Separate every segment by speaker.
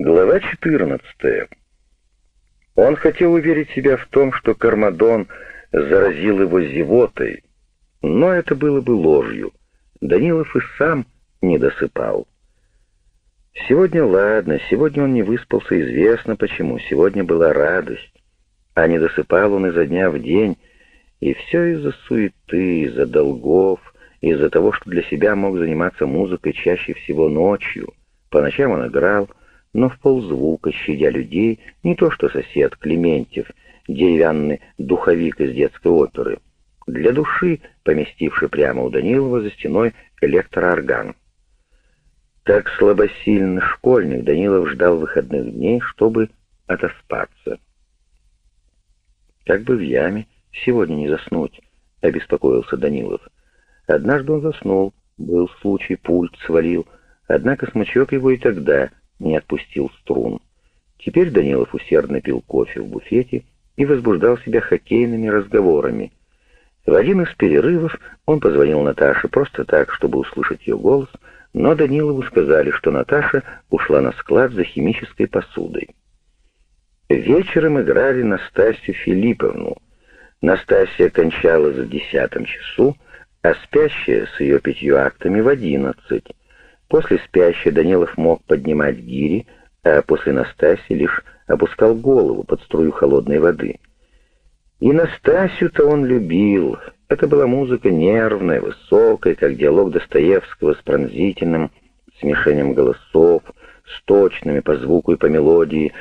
Speaker 1: Глава 14. Он хотел уверить себя в том, что Кармадон заразил его зевотой, но это было бы ложью. Данилов и сам не досыпал. Сегодня ладно, сегодня он не выспался, известно почему, сегодня была радость. А не досыпал он изо дня в день, и все из-за суеты, из-за долгов, из-за того, что для себя мог заниматься музыкой чаще всего ночью. По ночам он играл, но в ползвука, щадя людей, не то что сосед Клементьев, деревянный духовик из детской оперы, для души, поместивший прямо у Данилова за стеной электроорган. Так слабосильный школьник Данилов ждал выходных дней, чтобы отоспаться. Как бы в яме сегодня не заснуть, обеспокоился Данилов. Однажды он заснул, был случай, пульт свалил, однако смычок его и тогда не отпустил струн. Теперь Данилов усердно пил кофе в буфете и возбуждал себя хоккейными разговорами. В один из перерывов он позвонил Наташе просто так, чтобы услышать ее голос, но Данилову сказали, что Наташа ушла на склад за химической посудой. Вечером играли Настасью Филипповну. Настасья кончалась в десятом часу, а спящая с ее пятью актами в одиннадцать. После спящей Данилов мог поднимать гири, а после Настасьи лишь опускал голову под струю холодной воды. И Настасью-то он любил. Это была музыка нервная, высокая, как диалог Достоевского с пронзительным смешением голосов, с точными по звуку и по мелодии,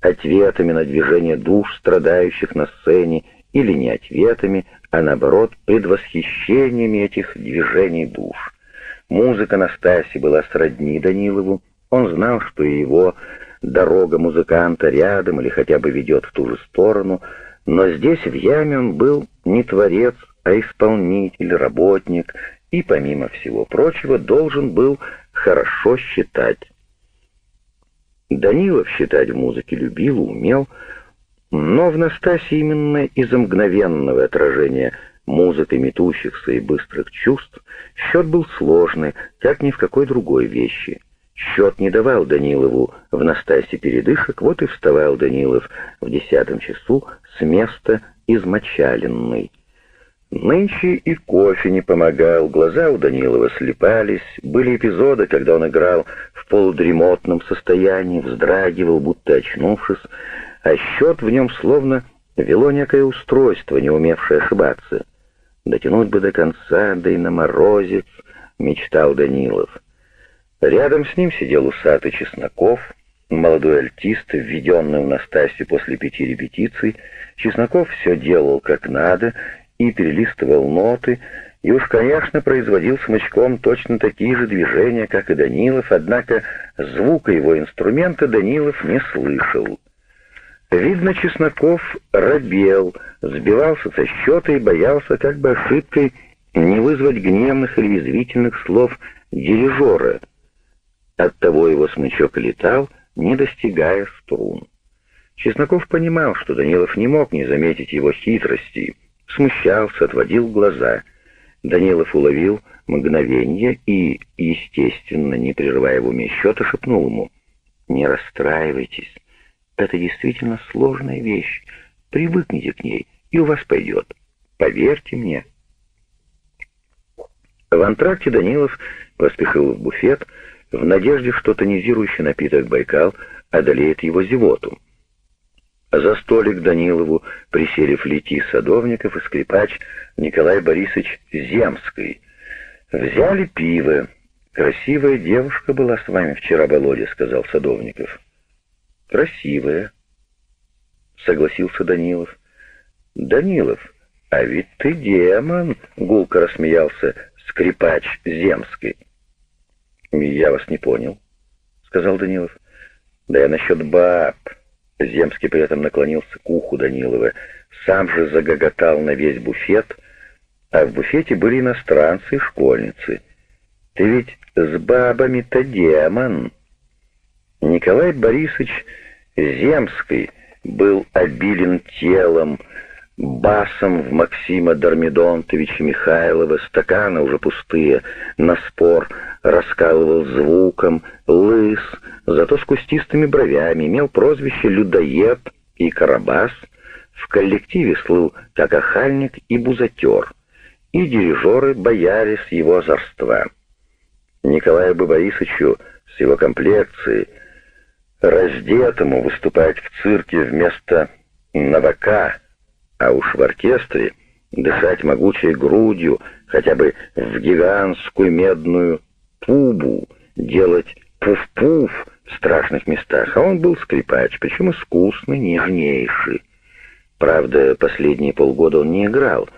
Speaker 1: ответами на движение душ, страдающих на сцене, или не ответами, а наоборот, предвосхищениями этих движений душ. Музыка Настаси была сродни Данилову. Он знал, что его дорога музыканта рядом или хотя бы ведет в ту же сторону, но здесь, в яме, он был не творец, а исполнитель, работник, и, помимо всего прочего, должен был хорошо считать. Данилов считать в музыке любил, умел, но в Настасе именно из-за мгновенного отражения музыкой метущихся и быстрых чувств, счет был сложный, как ни в какой другой вещи. Счет не давал Данилову в Настасе передышек, вот и вставал Данилов в десятом часу с места измочаленный. Нынче и кофе не помогал, глаза у Данилова слепались, были эпизоды, когда он играл в полудремотном состоянии, вздрагивал, будто очнувшись, а счет в нем словно вело некое устройство, не умевшее ошибаться. Дотянуть бы до конца, да и на морозец, мечтал Данилов. Рядом с ним сидел усатый Чесноков, молодой альтист, введенный в Настасью после пяти репетиций. Чесноков все делал как надо и перелистывал ноты, и уж, конечно, производил смычком точно такие же движения, как и Данилов, однако звука его инструмента Данилов не слышал. Видно, Чесноков робел, сбивался со счета и боялся как бы ошибкой не вызвать гневных или язвительных слов дирижера. Оттого его смычок летал, не достигая струн. Чесноков понимал, что Данилов не мог не заметить его хитрости, смущался, отводил глаза. Данилов уловил мгновение и, естественно, не прерывая в уме счета, шепнул ему «Не расстраивайтесь». Это действительно сложная вещь. Привыкните к ней, и у вас пойдет. Поверьте мне. В антракте Данилов поспешил в буфет в надежде, что тонизирующий напиток «Байкал» одолеет его зевоту. За столик Данилову присели флети Садовников и скрипач Николай Борисович Земский. Взяли пиво. «Красивая девушка была с вами вчера, Володя», — сказал Садовников. «Красивая», — согласился Данилов. «Данилов, а ведь ты демон!» — гулко рассмеялся скрипач Земский. «Я вас не понял», — сказал Данилов. «Да я насчет баб». Земский при этом наклонился к уху Данилова, сам же загоготал на весь буфет, а в буфете были иностранцы и школьницы. «Ты ведь с бабами-то демон!» Николай Борисович Земский был обилен телом, басом в Максима Дормидонтовича Михайлова, стаканы уже пустые, на спор раскалывал звуком, лыс, зато с кустистыми бровями, имел прозвище «людоед» и «карабас», в коллективе слыл как охальник и бузатер, и дирижеры боялись его озорства. Николаю бы Борисовичу с его комплекцией, раздетому выступать в цирке вместо новака, а уж в оркестре дышать могучей грудью, хотя бы в гигантскую медную пубу, делать пуф-пуф в страшных местах, а он был скрипач, причем искусный, нежнейший. Правда, последние полгода он не играл,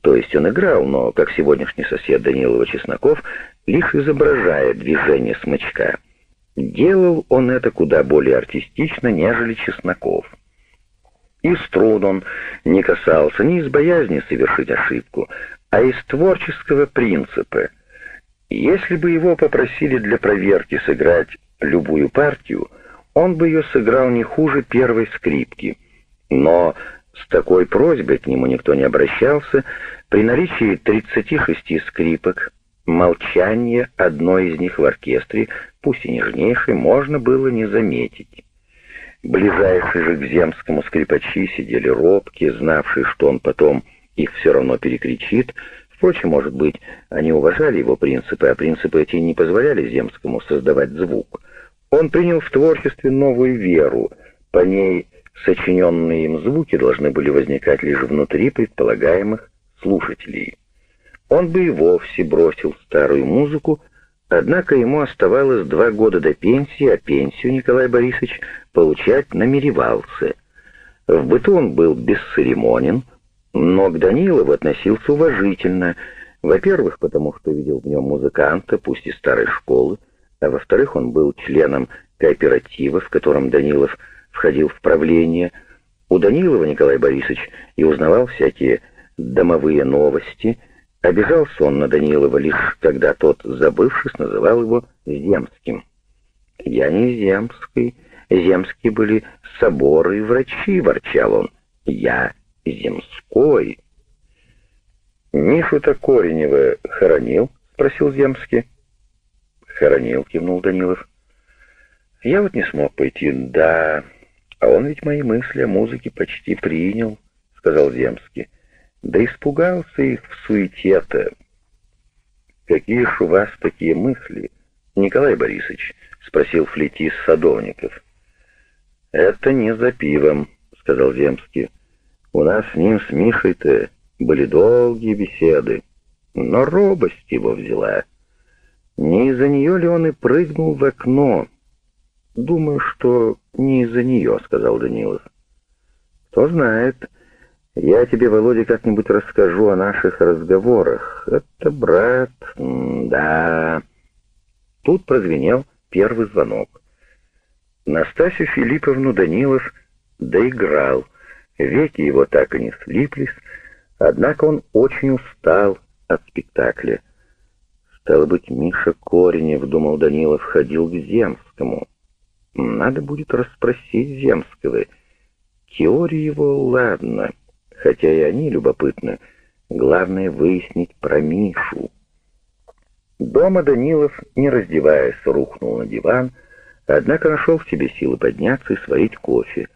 Speaker 1: то есть он играл, но, как сегодняшний сосед Данилова Чесноков, лишь изображая движение смычка. Делал он это куда более артистично, нежели Чесноков. И струн он не касался ни из боязни совершить ошибку, а из творческого принципа. Если бы его попросили для проверки сыграть любую партию, он бы ее сыграл не хуже первой скрипки. Но с такой просьбой к нему никто не обращался. При наличии 36 скрипок, молчание одной из них в оркестре, пусть и нежнейшей, можно было не заметить. Ближайшие же к земскому скрипачи сидели робкие, знавшие, что он потом их все равно перекричит. Впрочем, может быть, они уважали его принципы, а принципы эти не позволяли земскому создавать звук. Он принял в творчестве новую веру, по ней сочиненные им звуки должны были возникать лишь внутри предполагаемых слушателей. Он бы и вовсе бросил старую музыку, Однако ему оставалось два года до пенсии, а пенсию Николай Борисович получать намеревался. В быту он был бесцеремонен, но к Данилову относился уважительно, во-первых, потому что видел в нем музыканта, пусть и старой школы, а во-вторых, он был членом кооператива, в котором Данилов входил в правление. У Данилова Николай Борисович и узнавал всякие домовые новости — Обижался он на Данилова лишь когда тот, забывшись, называл его Земским. «Я не Земский. Земские были соборы и врачи», — ворчал он. «Я Земской». «Мишу-то Коренева хоронил?» — спросил Земский. «Хоронил», — кивнул Данилов. «Я вот не смог пойти, да, а он ведь мои мысли о музыке почти принял», — сказал Земский. Да испугался их в суете-то. «Какие ж у вас такие мысли, Николай Борисович?» — спросил флетист Садовников. «Это не за пивом», — сказал Земский. «У нас с ним, с Мишей-то, были долгие беседы, но робость его взяла. Не из-за нее ли он и прыгнул в окно?» «Думаю, что не из-за нее», — сказал Данилов. «Кто знает». Я тебе, Володя, как-нибудь расскажу о наших разговорах. Это, брат, да. Тут прозвенел первый звонок. Настасью Филипповну Данилов доиграл. Веки его так и не слиплись, однако он очень устал от спектакля. Стало быть, Миша Коренев, думал Данилов, ходил к Земскому. Надо будет расспросить Земского. Теория его, ладно хотя и они любопытны. Главное выяснить про Мишу. Дома Данилов, не раздеваясь, рухнул на диван, однако нашел в себе силы подняться и сварить кофе.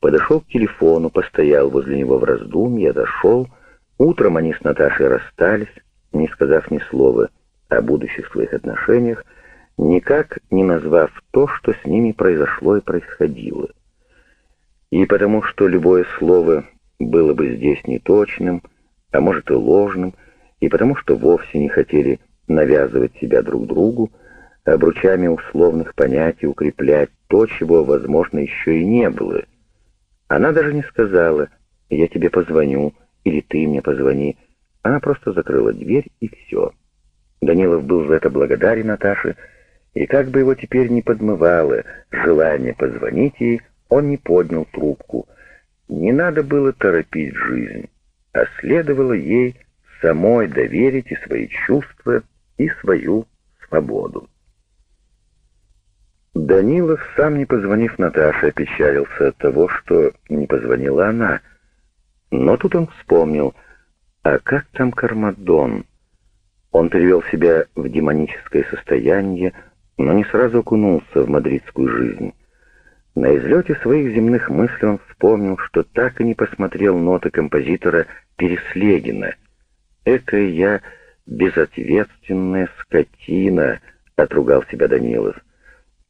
Speaker 1: Подошел к телефону, постоял возле него в раздумье, дошел. Утром они с Наташей расстались, не сказав ни слова о будущих своих отношениях, никак не назвав то, что с ними произошло и происходило. И потому что любое слово было бы здесь неточным, а может и ложным, и потому что вовсе не хотели навязывать себя друг другу, обручами условных понятий укреплять то, чего, возможно, еще и не было. Она даже не сказала «я тебе позвоню» или «ты мне позвони». Она просто закрыла дверь, и все. Данилов был за это благодарен Наташе, и как бы его теперь не подмывало желание позвонить ей, он не поднял трубку — не надо было торопить жизнь, а следовало ей самой доверить и свои чувства, и свою свободу. Данилов, сам не позвонив Наташе, опечалился от того, что не позвонила она. Но тут он вспомнил, а как там Кармадон? Он привел себя в демоническое состояние, но не сразу окунулся в мадридскую жизнь. На излете своих земных мыслей он вспомнил, что так и не посмотрел ноты композитора Переслегина. «Экая я безответственная скотина», — отругал себя Данилов.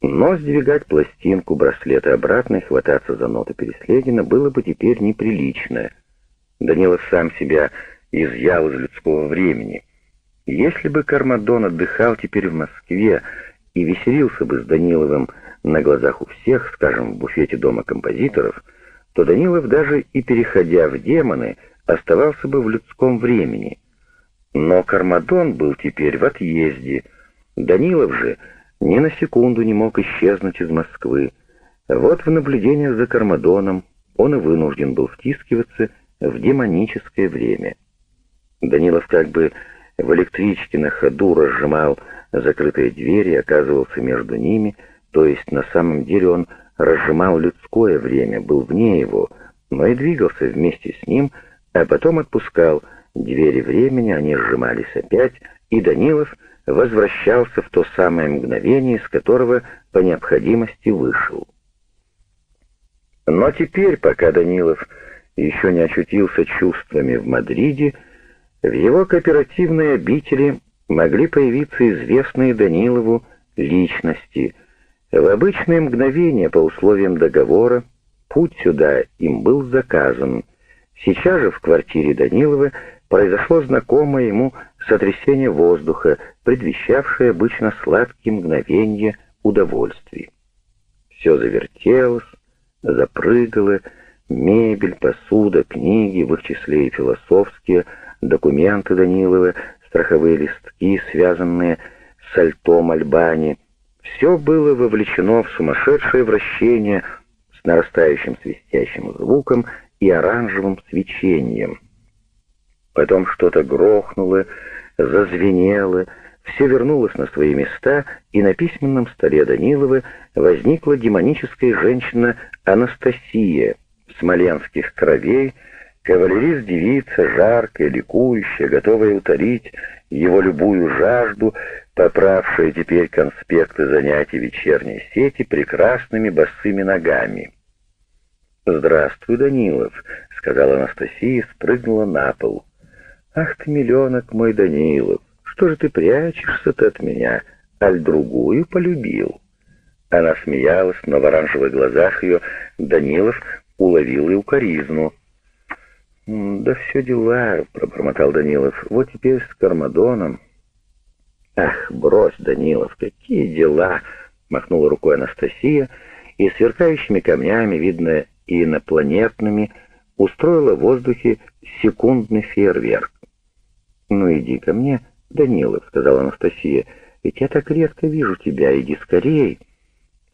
Speaker 1: Но сдвигать пластинку браслета обратно и хвататься за ноты Переслегина было бы теперь неприлично. Данилов сам себя изъял из людского времени. Если бы Кармадон отдыхал теперь в Москве и веселился бы с Даниловым на глазах у всех, скажем, в буфете дома композиторов, то Данилов даже и переходя в демоны, оставался бы в людском времени. Но Кармадон был теперь в отъезде. Данилов же ни на секунду не мог исчезнуть из Москвы. Вот в наблюдениях за Кармадоном он и вынужден был втискиваться в демоническое время. Данилов как бы в электричке на ходу разжимал закрытые двери оказывался между ними, то есть на самом деле он разжимал людское время, был вне его, но и двигался вместе с ним, а потом отпускал двери времени, они сжимались опять, и Данилов возвращался в то самое мгновение, из которого по необходимости вышел. Но теперь, пока Данилов еще не очутился чувствами в Мадриде, в его кооперативной обители могли появиться известные Данилову личности. В обычные мгновения по условиям договора путь сюда им был заказан. Сейчас же в квартире Данилова произошло знакомое ему сотрясение воздуха, предвещавшее обычно сладкие мгновения удовольствий. Все завертелось, запрыгало, мебель, посуда, книги, в их числе и философские, документы Данилова, страховые листки, связанные с альтом Альбани. Все было вовлечено в сумасшедшее вращение с нарастающим свистящим звуком и оранжевым свечением. Потом что-то грохнуло, зазвенело, все вернулось на свои места, и на письменном столе Данилова возникла демоническая женщина Анастасия, смоленских кровей, Кавалерист-девица, жаркая, ликующая, готовая утолить его любую жажду, поправшая теперь конспекты занятий вечерней сети прекрасными босыми ногами. «Здравствуй, Данилов», — сказала Анастасия и спрыгнула на пол. «Ах ты, миллионок мой Данилов, что же ты прячешься-то от меня? Аль другую полюбил?» Она смеялась, но в оранжевых глазах ее Данилов уловил и укоризну. «Да все дела», — пробормотал Данилов. «Вот теперь с Кармадоном». «Ах, брось, Данилов, какие дела!» — махнула рукой Анастасия, и сверкающими камнями, видно, инопланетными, устроила в воздухе секундный фейерверк. «Ну иди ко мне, Данилов», — сказала Анастасия, — «ведь я так редко вижу тебя, иди скорей».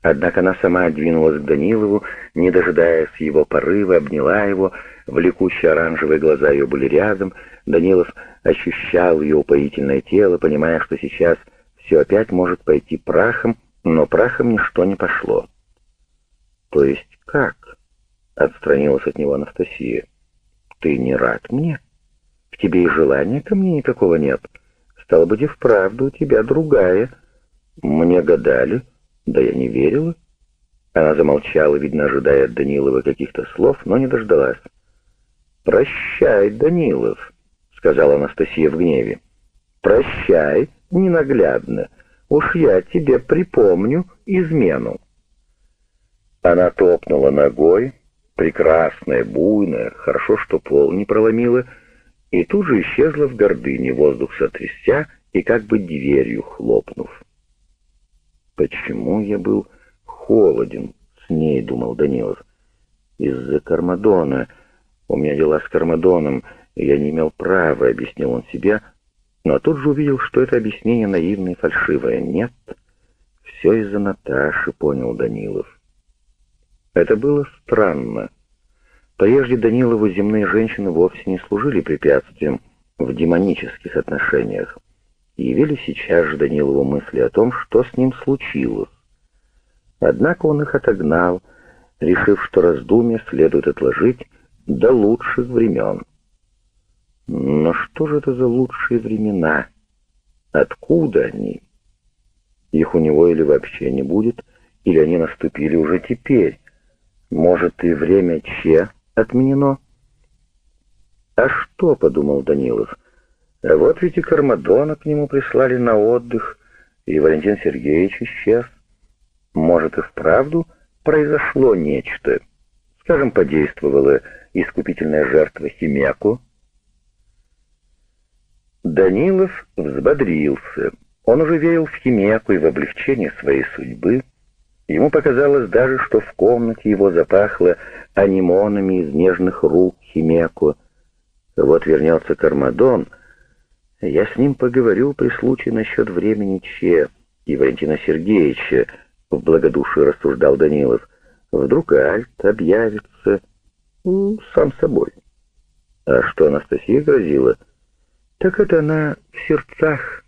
Speaker 1: Однако она сама двинулась к Данилову, не дожидаясь его порыва, обняла его, влекущие оранжевые глаза ее были рядом. Данилов ощущал ее упоительное тело, понимая, что сейчас все опять может пойти прахом, но прахом ничто не пошло. «То есть как?» — отстранилась от него Анастасия. «Ты не рад мне? В тебе и желания ко мне никакого нет. Стало быть, и вправду у тебя другая. Мне гадали». Да я не верила. Она замолчала, видно, ожидая от Данилова каких-то слов, но не дождалась. «Прощай, Данилов», — сказала Анастасия в гневе. «Прощай, ненаглядно. Уж я тебе припомню измену». Она топнула ногой, прекрасная, буйная, хорошо, что пол не проломила, и тут же исчезла в гордыне, воздух сотрясся и как бы дверью хлопнув. Почему я был холоден с ней, думал Данилов. Из-за Кармадона. У меня дела с Кармадоном, и я не имел права, объяснил он себе, но тут же увидел, что это объяснение наивное и фальшивое. Нет, все из-за Наташи, понял Данилов. Это было странно. Прежде Данилову земные женщины вовсе не служили препятствием в демонических отношениях явили сейчас же Данилову мысли о том, что с ним случилось. Однако он их отогнал, решив, что раздумья следует отложить до лучших времен. Но что же это за лучшие времена? Откуда они? Их у него или вообще не будет, или они наступили уже теперь. Может, и время Че отменено? «А что?» — подумал Данилов. «А вот ведь и Кармадона к нему прислали на отдых, и Валентин Сергеевич исчез. Может, и вправду произошло нечто. Скажем, подействовала искупительная жертва Химеку?» Данилов взбодрился. Он уже верил в Химеку и в облегчение своей судьбы. Ему показалось даже, что в комнате его запахло анимонами из нежных рук Химеку. Вот вернется Кармадон. Я с ним поговорю при случае насчет времени Че и Валентина Сергеевича, в благодушии рассуждал Данилов. Вдруг Альт объявится сам собой. А что Анастасия грозила? Так это она в сердцах